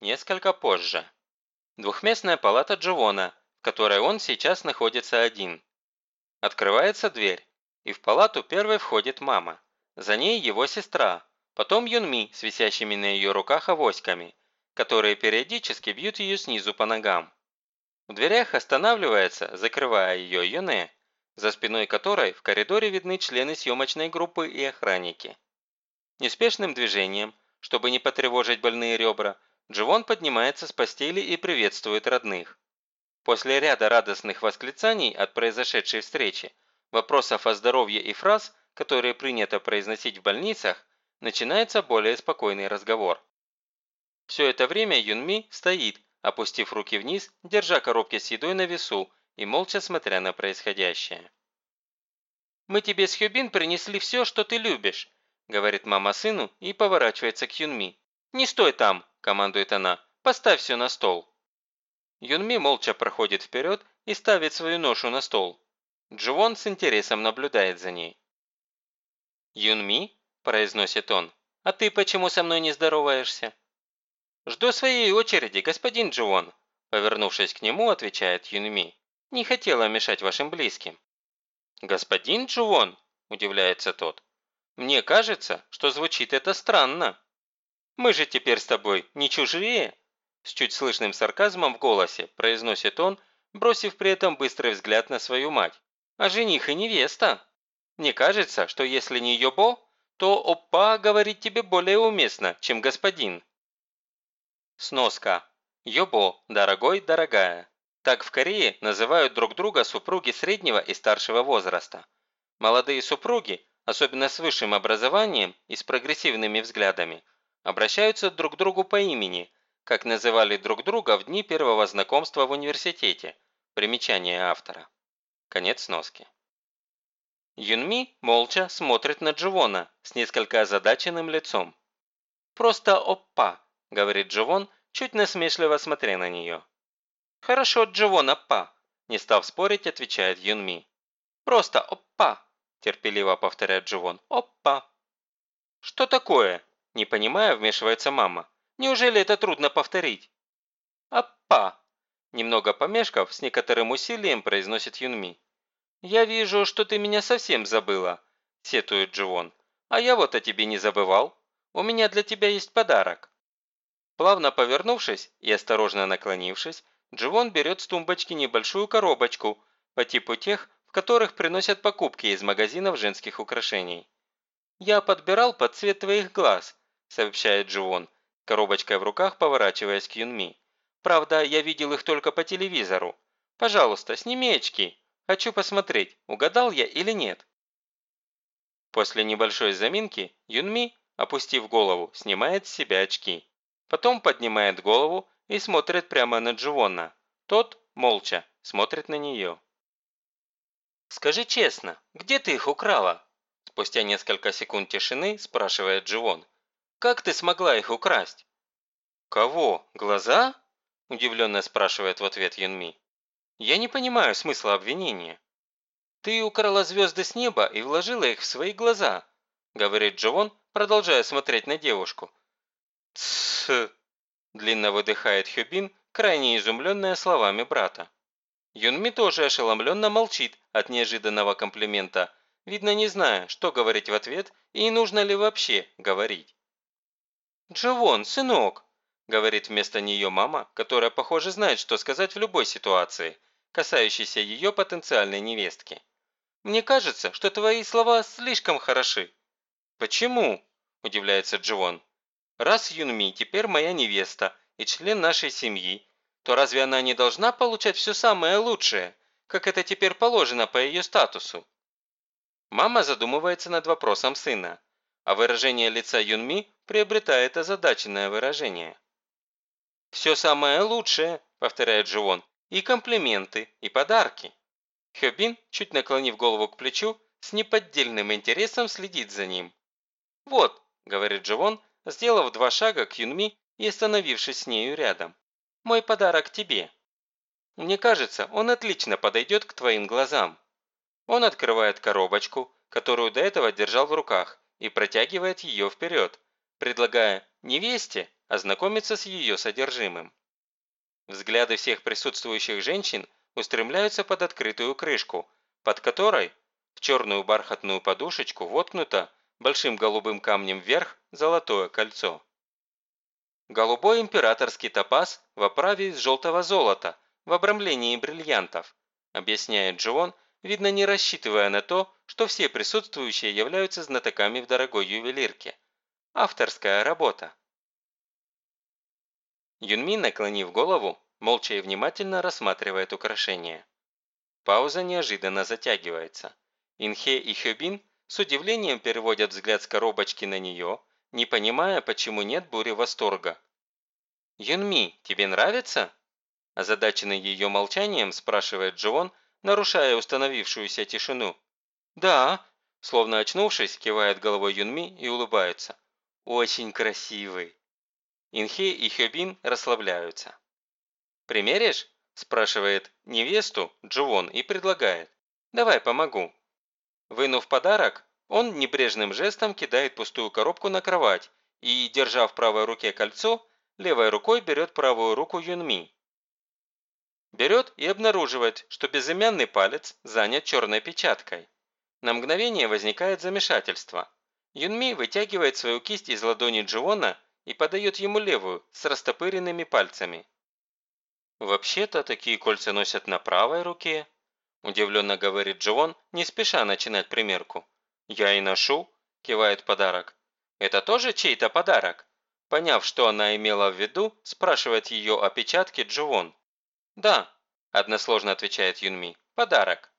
Несколько позже. Двухместная палата Дживона, в которой он сейчас находится один. Открывается дверь, и в палату первой входит мама. За ней его сестра, потом Юнми с висящими на ее руках авоськами, которые периодически бьют ее снизу по ногам. В дверях останавливается, закрывая ее Юне, за спиной которой в коридоре видны члены съемочной группы и охранники. Неспешным движением, чтобы не потревожить больные ребра, Дживон поднимается с постели и приветствует родных. После ряда радостных восклицаний от произошедшей встречи, вопросов о здоровье и фраз, которые принято произносить в больницах, начинается более спокойный разговор. Все это время Юнми стоит, опустив руки вниз, держа коробки с едой на весу и молча смотря на происходящее. «Мы тебе с Хюбин принесли все, что ты любишь», говорит мама сыну и поворачивается к Юнми. «Не стой там!» – командует она. «Поставь все на стол!» Юнми молча проходит вперед и ставит свою ношу на стол. Дживон с интересом наблюдает за ней. «Юнми?» – произносит он. «А ты почему со мной не здороваешься?» «Жду своей очереди, господин Дживон», – повернувшись к нему, отвечает Юнми. «Не хотела мешать вашим близким». «Господин Дживон?» – удивляется тот. «Мне кажется, что звучит это странно». Мы же теперь с тобой не чужие!» С чуть слышным сарказмом в голосе произносит он, бросив при этом быстрый взгляд на свою мать. «А жених и невеста! Мне кажется, что если не Йобо, то опа говорить тебе более уместно, чем господин». Сноска. Йобо – дорогой, дорогая. Так в Корее называют друг друга супруги среднего и старшего возраста. Молодые супруги, особенно с высшим образованием и с прогрессивными взглядами – обращаются друг к другу по имени, как называли друг друга в дни первого знакомства в университете. Примечание автора. Конец сноски. Юнми молча смотрит на Дживона с несколько озадаченным лицом. «Просто оппа», – говорит Дживон, чуть насмешливо смотря на нее. «Хорошо, Дживон, оппа», – не став спорить, отвечает Юнми. «Просто оппа», – терпеливо повторяет Дживон. «Оппа». «Что такое?» Не понимая, вмешивается мама. Неужели это трудно повторить? «Аппа!» Немного помешков, с некоторым усилием произносит Юнми. «Я вижу, что ты меня совсем забыла», – сетует Дживон. «А я вот о тебе не забывал. У меня для тебя есть подарок». Плавно повернувшись и осторожно наклонившись, Дживон берет с тумбочки небольшую коробочку по типу тех, в которых приносят покупки из магазинов женских украшений. «Я подбирал под цвет твоих глаз», – сообщает Дживон, коробочкой в руках поворачиваясь к Юнми. «Правда, я видел их только по телевизору. Пожалуйста, сними очки. Хочу посмотреть, угадал я или нет». После небольшой заминки Юнми, опустив голову, снимает с себя очки. Потом поднимает голову и смотрит прямо на Дживона. Тот, молча, смотрит на нее. «Скажи честно, где ты их украла?» Спустя несколько секунд тишины спрашивает Дживон. Как ты смогла их украсть?» «Кого? Глаза?» – удивленно спрашивает в ответ Юнми. «Я не понимаю смысла обвинения». «Ты украла звезды с неба и вложила их в свои глаза», – говорит Джовон, продолжая смотреть на девушку. «Тссс!» – длинно выдыхает Хюбин, крайне изумленная словами брата. Юнми тоже ошеломленно молчит от неожиданного комплимента, видно не зная, что говорить в ответ и нужно ли вообще говорить. «Дживон, сынок!» – говорит вместо нее мама, которая, похоже, знает, что сказать в любой ситуации, касающейся ее потенциальной невестки. «Мне кажется, что твои слова слишком хороши». «Почему?» – удивляется Дживон. «Раз Юнми теперь моя невеста и член нашей семьи, то разве она не должна получать все самое лучшее, как это теперь положено по ее статусу?» Мама задумывается над вопросом сына, а выражение лица Юнми приобретает озадаченное выражение. «Все самое лучшее», – повторяет Живон, – «и комплименты, и подарки». Хёбин, чуть наклонив голову к плечу, с неподдельным интересом следит за ним. «Вот», – говорит Живон, сделав два шага к Юнми и остановившись с нею рядом. «Мой подарок тебе. Мне кажется, он отлично подойдет к твоим глазам». Он открывает коробочку, которую до этого держал в руках, и протягивает ее вперед, предлагая невесте, ознакомиться с ее содержимым. Взгляды всех присутствующих женщин устремляются под открытую крышку, под которой в черную бархатную подушечку воткнуто большим голубым камнем вверх золотое кольцо. Голубой императорский топаз в оправе из желтого золота, в обрамлении бриллиантов, объясняет Джон, видно не рассчитывая на то, что все присутствующие являются знатоками в дорогой ювелирке. Авторская работа. Юнми, наклонив голову, молча и внимательно рассматривает украшение. Пауза неожиданно затягивается. Инхе и Хёбин с удивлением переводят взгляд с коробочки на нее, не понимая, почему нет бури восторга. «Юнми, тебе нравится?» Озадаченный ее молчанием, спрашивает Джон, нарушая установившуюся тишину. «Да», словно очнувшись, кивает головой Юнми и улыбается. «Очень красивый». Инхе и Хёбин расслабляются. «Примеришь?» – спрашивает невесту Джовон и предлагает. «Давай помогу». Вынув подарок, он небрежным жестом кидает пустую коробку на кровать и, держа в правой руке кольцо, левой рукой берет правую руку Юнми. Берет и обнаруживает, что безымянный палец занят черной печаткой. На мгновение возникает замешательство. Юнми вытягивает свою кисть из ладони Джиона и подает ему левую, с растопыренными пальцами. «Вообще-то такие кольца носят на правой руке», – удивленно говорит Джон, не спеша начинать примерку. «Я и ношу», – кивает подарок. «Это тоже чей-то подарок?» Поняв, что она имела в виду, спрашивает ее о печатке Джон. «Да», – односложно отвечает Юнми, – «подарок».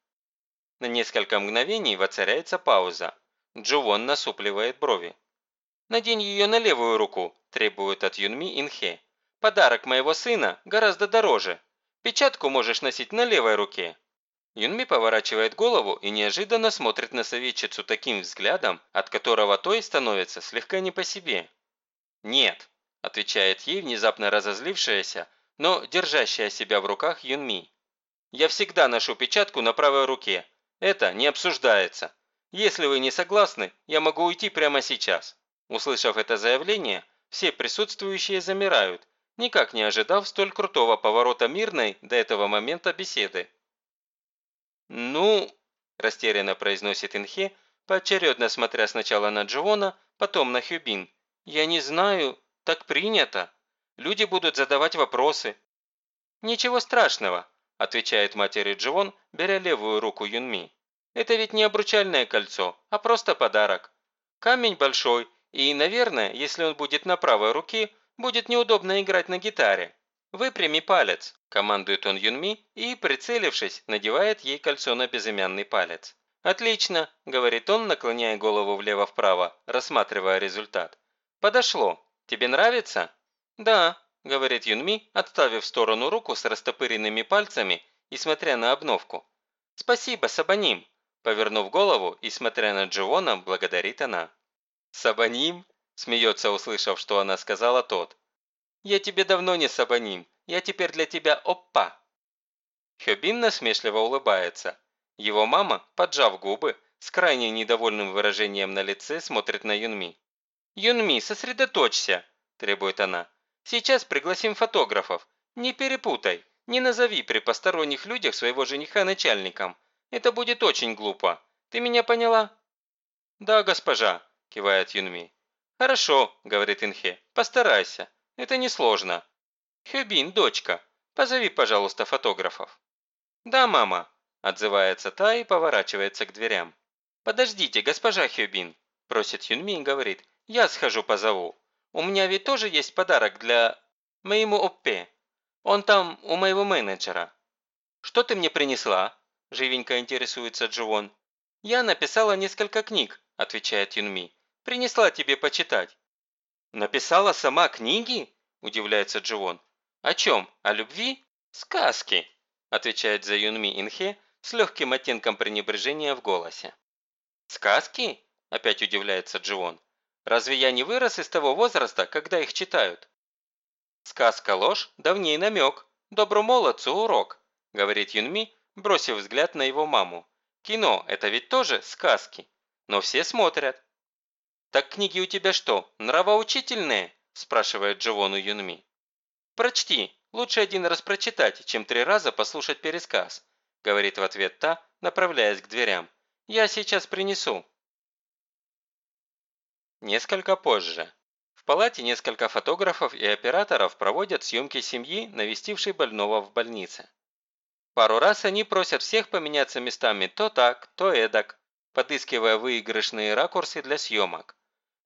На несколько мгновений воцаряется пауза. Джувон насупливает брови. «Надень ее на левую руку», – требует от Юнми Инхе. «Подарок моего сына гораздо дороже. Печатку можешь носить на левой руке». Юнми поворачивает голову и неожиданно смотрит на советчицу таким взглядом, от которого той становится слегка не по себе. «Нет», – отвечает ей внезапно разозлившаяся, но держащая себя в руках Юнми. «Я всегда ношу печатку на правой руке. Это не обсуждается. Если вы не согласны, я могу уйти прямо сейчас». Услышав это заявление, все присутствующие замирают, никак не ожидав столь крутого поворота мирной до этого момента беседы. «Ну...» – растерянно произносит Инхе, поочередно смотря сначала на Дживона, потом на Хюбин. «Я не знаю, так принято. Люди будут задавать вопросы». «Ничего страшного», – отвечает матери Дживон, беря левую руку Юнми. «Это ведь не обручальное кольцо, а просто подарок. Камень большой и, наверное, если он будет на правой руке, будет неудобно играть на гитаре. Выпрями палец, командует он Юнми и, прицелившись, надевает ей кольцо на безымянный палец. «Отлично», – говорит он, наклоняя голову влево-вправо, рассматривая результат. «Подошло. Тебе нравится?» «Да», – говорит Юнми, отставив в сторону руку с растопыренными пальцами и смотря на обновку. «Спасибо, Сабаним», – повернув голову и смотря на Дживона, благодарит она. «Сабаним?» – смеется, услышав, что она сказала тот. «Я тебе давно не Сабаним, я теперь для тебя оппа!» Хёбин насмешливо улыбается. Его мама, поджав губы, с крайне недовольным выражением на лице смотрит на Юнми. «Юнми, сосредоточься!» – требует она. «Сейчас пригласим фотографов. Не перепутай, не назови при посторонних людях своего жениха начальником. Это будет очень глупо. Ты меня поняла?» «Да, госпожа», – кивает Юнми. «Хорошо», – говорит Инхе, – «постарайся. Это несложно. Хюбин, дочка, позови, пожалуйста, фотографов». «Да, мама», – отзывается та и поворачивается к дверям. «Подождите, госпожа Хюбин», – просит Юнми и говорит, – «я схожу позову. У меня ведь тоже есть подарок для... моему Оппе. Он там у моего менеджера». «Что ты мне принесла?» – живенько интересуется Джуон. «Я написала несколько книг», – отвечает Юнми. «Принесла тебе почитать». «Написала сама книги?» – удивляется Джуон. «О чем? О любви?» «Сказки», – отвечает за Юнми Инхе с легким оттенком пренебрежения в голосе. «Сказки?» – опять удивляется Джуон. «Разве я не вырос из того возраста, когда их читают?» «Сказка ложь, давней намек, добру молодцу урок», – говорит Юнми, бросив взгляд на его маму. «Кино – это ведь тоже сказки, но все смотрят». «Так книги у тебя что, нравоучительные?» спрашивает Дживон у Юнми. «Прочти. Лучше один раз прочитать, чем три раза послушать пересказ», говорит в ответ та, направляясь к дверям. «Я сейчас принесу». Несколько позже. В палате несколько фотографов и операторов проводят съемки семьи, навестившей больного в больнице. Пару раз они просят всех поменяться местами то так, то эдак, подыскивая выигрышные ракурсы для съемок.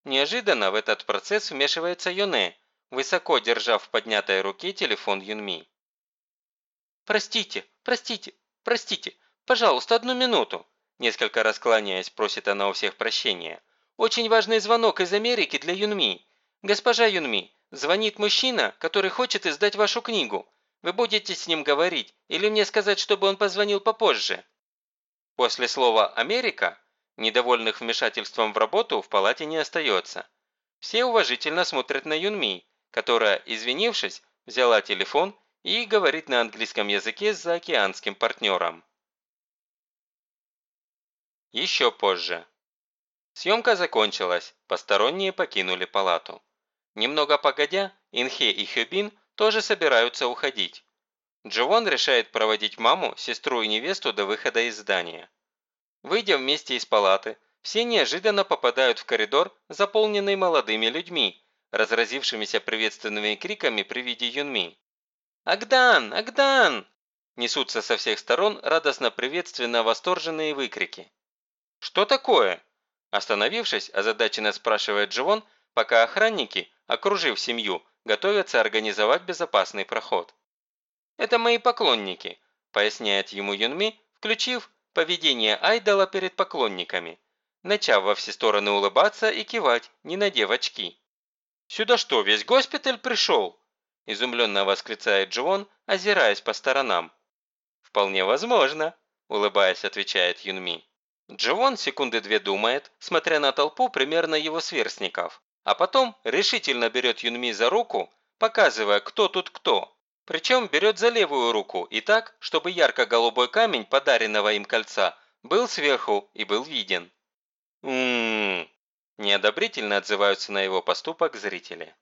Неожиданно в этот процесс вмешивается Юне, высоко держа в поднятой руке телефон Юнми. «Простите, простите, простите, пожалуйста, одну минуту!» Несколько раз кланяясь, просит она у всех прощения. «Очень важный звонок из Америки для Юнми. Госпожа Юнми, звонит мужчина, который хочет издать вашу книгу. Вы будете с ним говорить или мне сказать, чтобы он позвонил попозже?» После слова «Америка» недовольных вмешательством в работу в палате не остается. Все уважительно смотрят на Юнми, которая, извинившись, взяла телефон и говорит на английском языке с заокеанским партнером. Еще позже. Съемка закончилась, посторонние покинули палату. Немного погодя, Инхе и Хюбин тоже собираются уходить. Джовон решает проводить маму, сестру и невесту до выхода из здания. Выйдя вместе из палаты, все неожиданно попадают в коридор, заполненный молодыми людьми, разразившимися приветственными криками при виде Юнми. «Агдан! Агдан!» Несутся со всех сторон радостно-приветственно восторженные выкрики. «Что такое?» Остановившись, озадаченно спрашивает Дживон, пока охранники, окружив семью, готовятся организовать безопасный проход. «Это мои поклонники», – поясняет ему Юнми, включив поведение айдола перед поклонниками, начав во все стороны улыбаться и кивать, не надев очки. «Сюда что, весь госпиталь пришел?» – изумленно восклицает Джон, озираясь по сторонам. «Вполне возможно», – улыбаясь, отвечает Юнми. Джовон секунды две думает, смотря на толпу примерно его сверстников, а потом решительно берет Юнми за руку, показывая, кто тут кто. Причем берет за левую руку и так, чтобы ярко-голубой камень подаренного им кольца был сверху и был виден. «М-м-м», неодобрительно отзываются на его поступок зрители.